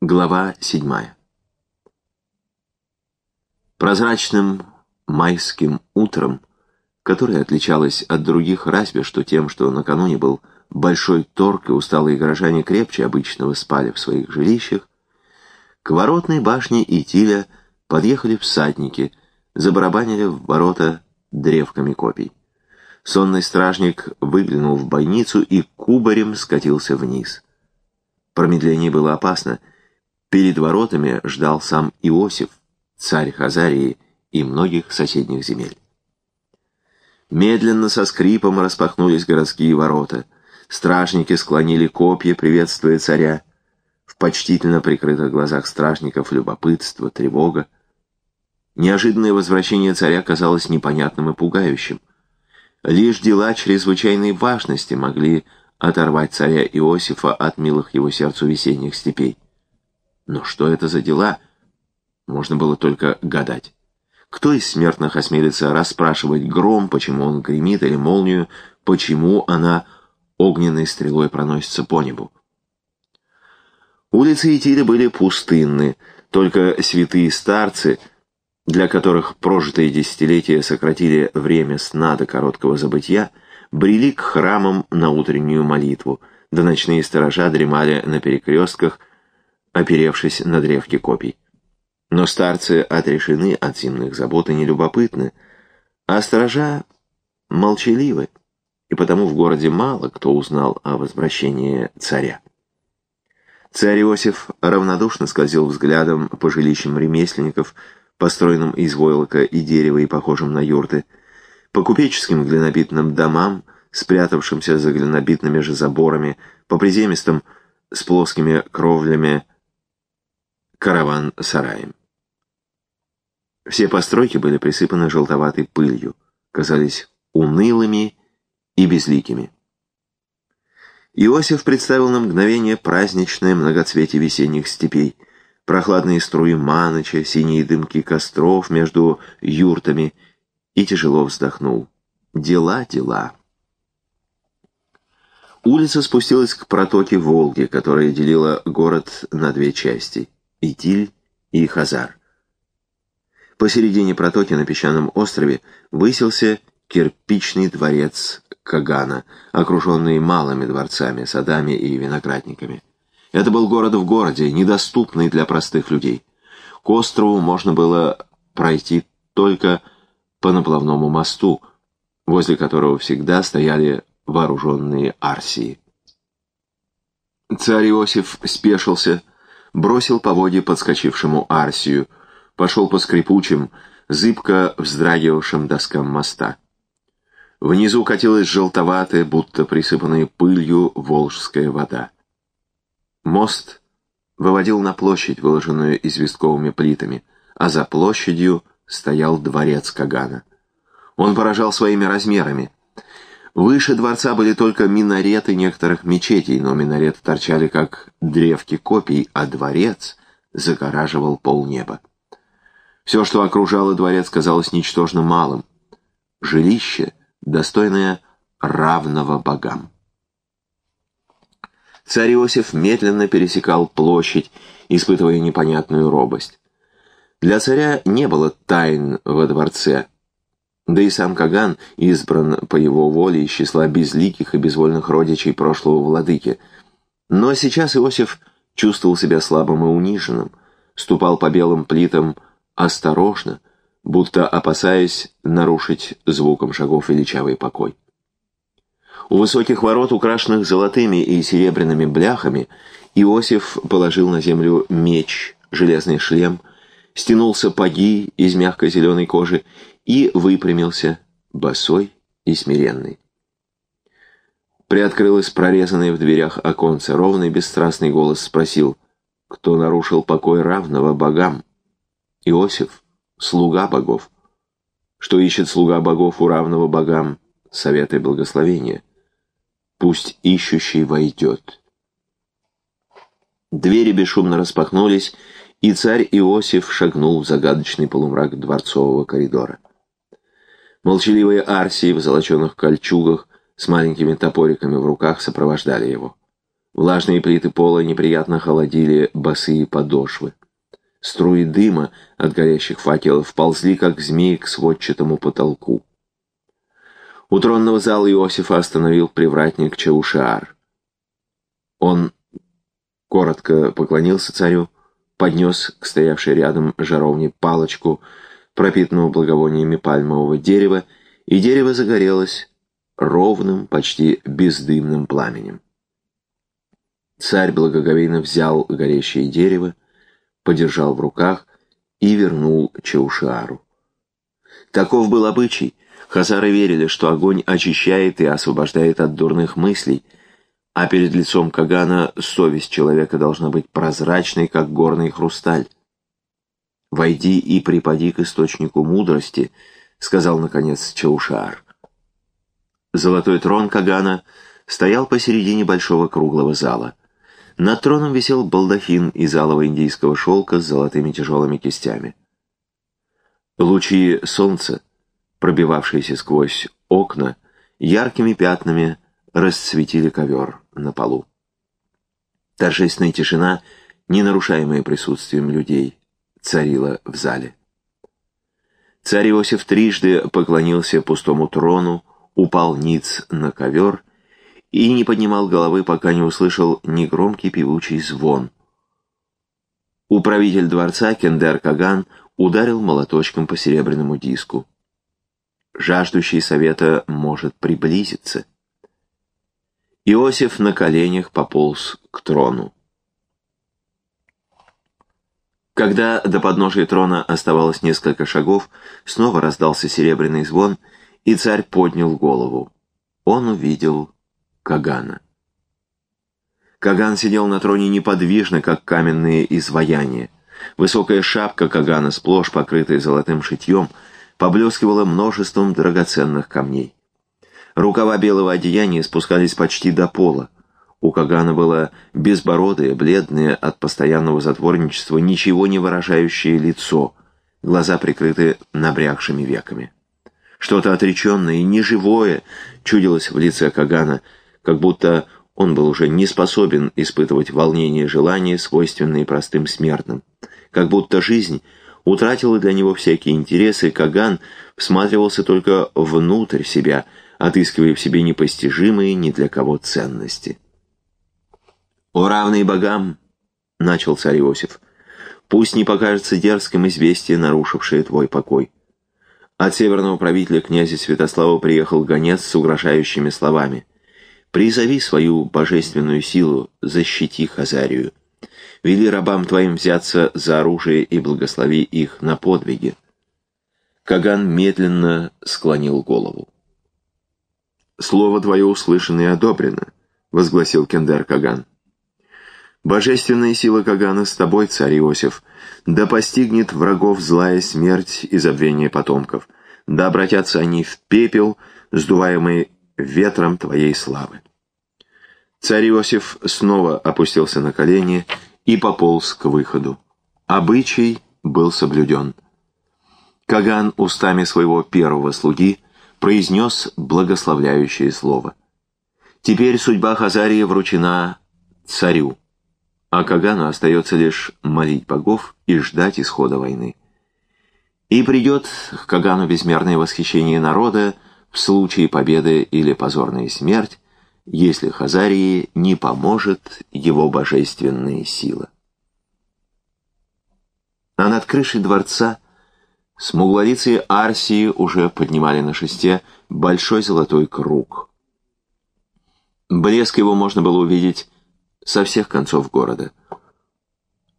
Глава седьмая. Прозрачным майским утром, которое отличалось от других разве что тем, что накануне был большой торг и усталые горожане крепче обычного спали в своих жилищах, к воротной башне Итиля подъехали всадники, забарабанили в ворота древками копий. Сонный стражник выглянул в бойницу и кубарем скатился вниз. Промедление было опасно. Перед воротами ждал сам Иосиф, царь Хазарии и многих соседних земель. Медленно со скрипом распахнулись городские ворота. Стражники склонили копья, приветствуя царя. В почтительно прикрытых глазах стражников любопытство, тревога. Неожиданное возвращение царя казалось непонятным и пугающим. Лишь дела чрезвычайной важности могли оторвать царя Иосифа от милых его сердцу весенних степей. Но что это за дела? Можно было только гадать. Кто из смертных осмелится расспрашивать гром, почему он гремит, или молнию, почему она огненной стрелой проносится по небу? Улицы Итиля были пустынны, только святые старцы — для которых прожитые десятилетия сократили время сна до короткого забытья, брели к храмам на утреннюю молитву, да ночные сторожа дремали на перекрестках, оперевшись на древки копий. Но старцы отрешены от земных забот и нелюбопытны, а сторожа молчаливы, и потому в городе мало кто узнал о возвращении царя. Царь Иосиф равнодушно скользил взглядом по жилищам ремесленников, построенным из войлока и дерева и похожим на юрты, по купеческим глинобитным домам, спрятавшимся за глинобитными же заборами, по приземистым с плоскими кровлями караван-сараем. Все постройки были присыпаны желтоватой пылью, казались унылыми и безликими. Иосиф представил на мгновение праздничное многоцветие весенних степей — прохладные струи маноча, синие дымки костров между юртами, и тяжело вздохнул. Дела, дела. Улица спустилась к протоке Волги, которая делила город на две части — Итиль и Хазар. Посередине протоки на песчаном острове высился кирпичный дворец Кагана, окруженный малыми дворцами, садами и виноградниками. Это был город в городе, недоступный для простых людей. К острову можно было пройти только по наплавному мосту, возле которого всегда стояли вооруженные арсии. Царь Иосиф спешился, бросил по воде подскочившему арсию, пошел по скрипучим, зыбко вздрагивавшим доскам моста. Внизу катилась желтоватая, будто присыпанная пылью волжская вода. Мост выводил на площадь, выложенную известковыми плитами, а за площадью стоял дворец Кагана. Он поражал своими размерами. Выше дворца были только минареты некоторых мечетей, но минареты торчали как древки копий, а дворец загораживал полнеба. Все, что окружало дворец, казалось ничтожно малым. Жилище, достойное равного богам. Царь Иосиф медленно пересекал площадь, испытывая непонятную робость. Для царя не было тайн во дворце, да и сам Каган избран по его воле из числа безликих и безвольных родичей прошлого владыки. Но сейчас Иосиф чувствовал себя слабым и униженным, ступал по белым плитам осторожно, будто опасаясь нарушить звуком шагов величавый покой. У высоких ворот, украшенных золотыми и серебряными бляхами, Иосиф положил на землю меч, железный шлем, стянул сапоги из мягкой зеленой кожи и выпрямился, босой и смиренный. Приоткрылось прорезанное в дверях оконце. Ровный бесстрастный голос спросил, кто нарушил покой равного богам? Иосиф, слуга богов. Что ищет слуга богов у равного богам? Совет и благословение пусть ищущий войдет. Двери бесшумно распахнулись, и царь Иосиф шагнул в загадочный полумрак дворцового коридора. Молчаливые арсии в золоченых кольчугах с маленькими топориками в руках сопровождали его. Влажные плиты пола неприятно холодили босые подошвы. Струи дыма от горящих факелов ползли, как змеи, к сводчатому потолку. У тронного зала Иосифа остановил привратник Чаушар. Он коротко поклонился царю, поднес к стоявшей рядом жаровне палочку, пропитанную благовониями пальмового дерева, и дерево загорелось ровным, почти бездымным пламенем. Царь благоговейно взял горящее дерево, подержал в руках и вернул Чаушиару. Таков был обычай. Хазары верили, что огонь очищает и освобождает от дурных мыслей, а перед лицом Кагана совесть человека должна быть прозрачной, как горный хрусталь. «Войди и припади к источнику мудрости», — сказал, наконец, Чаушар. Золотой трон Кагана стоял посередине большого круглого зала. Над троном висел балдахин из алого индийского шелка с золотыми тяжелыми кистями. Лучи солнца, пробивавшиеся сквозь окна, яркими пятнами расцветили ковер на полу. Торжественная тишина, не нарушаемая присутствием людей, царила в зале. Царь Иосиф трижды поклонился пустому трону, упал ниц на ковер и не поднимал головы, пока не услышал негромкий певучий звон. Управитель дворца Кендер Каган ударил молоточком по серебряному диску. Жаждущий совета может приблизиться. Иосиф на коленях пополз к трону. Когда до подножия трона оставалось несколько шагов, снова раздался серебряный звон, и царь поднял голову. Он увидел Кагана. Каган сидел на троне неподвижно, как каменные изваяния. Высокая шапка Кагана, сплошь покрытая золотым шитьем, поблескивала множеством драгоценных камней. Рукава белого одеяния спускались почти до пола. У Кагана было безбородое, бледное от постоянного затворничества, ничего не выражающее лицо, глаза прикрыты набрякшими веками. Что-то отреченное и неживое чудилось в лице Кагана — как будто он был уже не способен испытывать волнение и желания, свойственные простым смертным. Как будто жизнь утратила для него всякие интересы, Каган всматривался только внутрь себя, отыскивая в себе непостижимые ни для кого ценности. «О равный богам!» — начал царь Иосиф. «Пусть не покажется дерзким известие, нарушившее твой покой». От северного правителя князя Святослава приехал гонец с угрожающими словами — Призови свою божественную силу, защити Хазарию. Вели рабам твоим взяться за оружие и благослови их на подвиги. Каган медленно склонил голову. «Слово твое услышано и одобрено», — возгласил Кендер Каган. «Божественная сила Кагана с тобой, царь Иосиф, да постигнет врагов злая смерть и забвение потомков, да обратятся они в пепел, сдуваемый ветром твоей славы. Царь Иосиф снова опустился на колени и пополз к выходу. Обычай был соблюден. Каган устами своего первого слуги произнес благословляющее слово. Теперь судьба Хазарии вручена царю, а Кагану остается лишь молить богов и ждать исхода войны. И придет к Кагану безмерное восхищение народа, в случае победы или позорная смерть, если Хазарии не поможет его божественная сила. А над крышей дворца смуглолицые Арсии уже поднимали на шесте большой золотой круг. Блеск его можно было увидеть со всех концов города.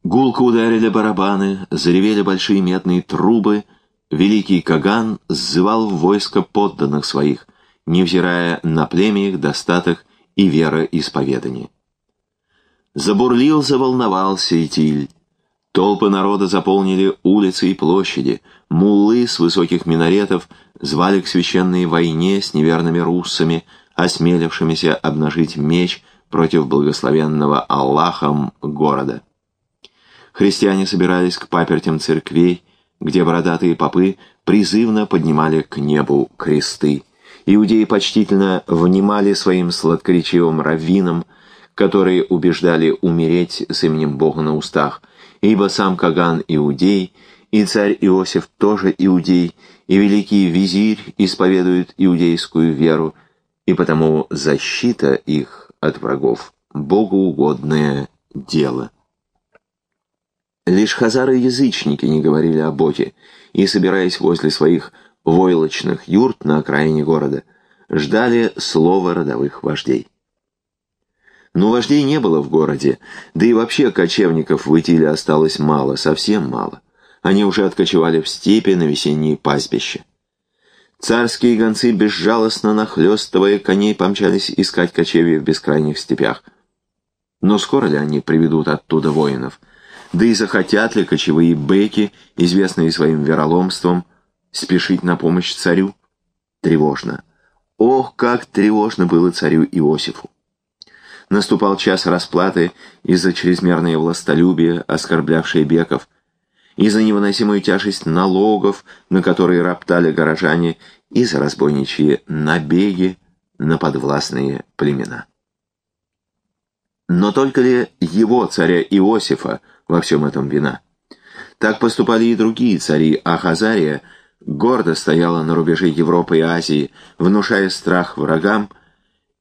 Гулко ударили барабаны, заревели большие медные трубы — великий Каган сзывал в войско подданных своих, невзирая на племя их достаток и вероисповедание. Забурлил, заволновался Итиль. Толпы народа заполнили улицы и площади, муллы с высоких минаретов звали к священной войне с неверными руссами, осмелившимися обнажить меч против благословенного Аллахом города. Христиане собирались к папертям церквей, где бородатые попы призывно поднимали к небу кресты. Иудеи почтительно внимали своим сладкоречивым раввинам, которые убеждали умереть с именем Бога на устах, ибо сам Каган иудей, и царь Иосиф тоже иудей, и великий визирь исповедует иудейскую веру, и потому защита их от врагов – богоугодное дело. Лишь хазары-язычники не говорили о Боге, и, собираясь возле своих войлочных юрт на окраине города, ждали слова родовых вождей. Но вождей не было в городе, да и вообще кочевников в Итиле осталось мало, совсем мало. Они уже откочевали в степи на весенние пастбища. Царские гонцы, безжалостно нахлёстывая коней, помчались искать кочевья в бескрайних степях. Но скоро ли они приведут оттуда воинов? Да и захотят ли кочевые беки, известные своим вероломством, спешить на помощь царю? Тревожно. Ох, как тревожно было царю Иосифу! Наступал час расплаты из-за чрезмерное властолюбие, оскорблявшее беков, и за невыносимую тяжесть налогов, на которые роптали горожане, и за разбойничьи набеги на подвластные племена. Но только ли его, царя Иосифа, во всем этом вина? Так поступали и другие цари, а Хазария гордо стояла на рубеже Европы и Азии, внушая страх врагам,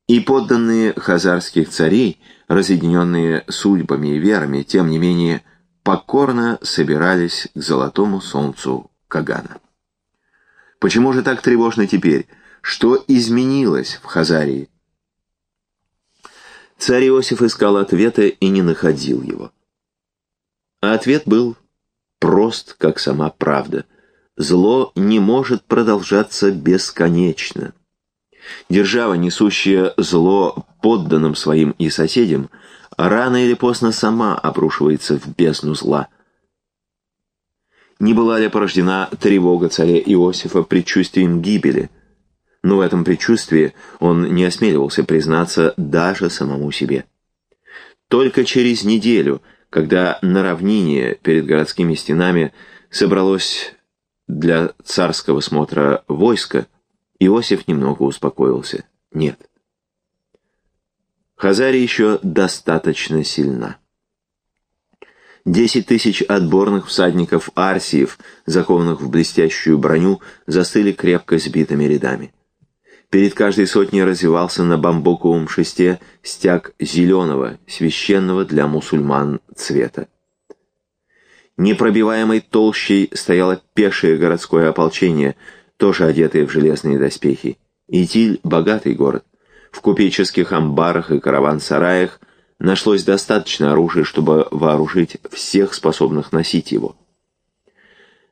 и подданные хазарских царей, разъединенные судьбами и верами, тем не менее, покорно собирались к золотому солнцу Кагана. Почему же так тревожно теперь? Что изменилось в Хазарии? Царь Иосиф искал ответа и не находил его. А ответ был прост, как сама правда. Зло не может продолжаться бесконечно. Держава, несущая зло подданным своим и соседям, рано или поздно сама обрушивается в бездну зла. Не была ли порождена тревога царя Иосифа предчувствием гибели? Но в этом предчувствии он не осмеливался признаться даже самому себе. Только через неделю – когда на равнине перед городскими стенами собралось для царского смотра войско, Иосиф немного успокоился. Нет. Хазария еще достаточно сильна. Десять тысяч отборных всадников Арсиев, закованных в блестящую броню, застыли крепко сбитыми рядами. Перед каждой сотней развивался на бамбуковом шесте стяг зеленого, священного для мусульман цвета. Непробиваемой толщей стояло пешее городское ополчение, тоже одетое в железные доспехи. Итиль — богатый город. В купеческих амбарах и караван-сараях нашлось достаточно оружия, чтобы вооружить всех способных носить его.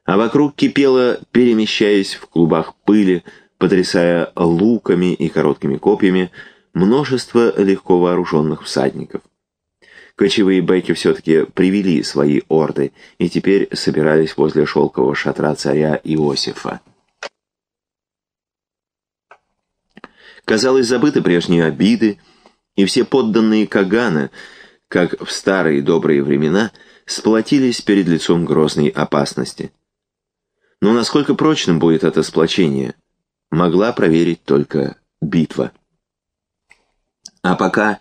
А вокруг кипело, перемещаясь в клубах пыли, потрясая луками и короткими копьями множество легко вооруженных всадников. Кочевые беки все-таки привели свои орды и теперь собирались возле шелкового шатра царя Иосифа. Казалось, забыты прежние обиды, и все подданные Кагана, как в старые добрые времена, сплотились перед лицом грозной опасности. Но насколько прочным будет это сплочение – могла проверить только битва. А пока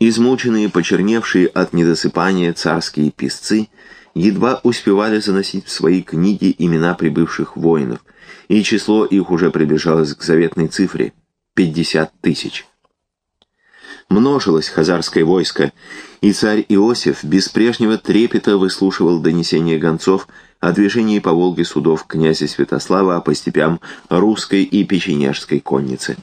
измученные, почерневшие от недосыпания царские писцы едва успевали заносить в свои книги имена прибывших воинов, и число их уже приближалось к заветной цифре — пятьдесят тысяч. Множилось хазарское войско, и царь Иосиф без прежнего трепета выслушивал донесения гонцов о движении по Волге судов князя Святослава по степям русской и печенежской конницы.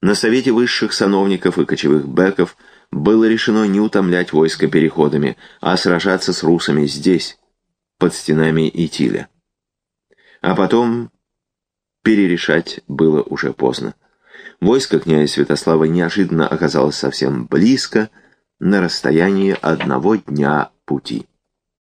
На совете высших сановников и кочевых беков было решено не утомлять войско переходами, а сражаться с русами здесь, под стенами Итиля. А потом перерешать было уже поздно. Войско князя Святослава неожиданно оказалось совсем близко, на расстоянии одного дня пути.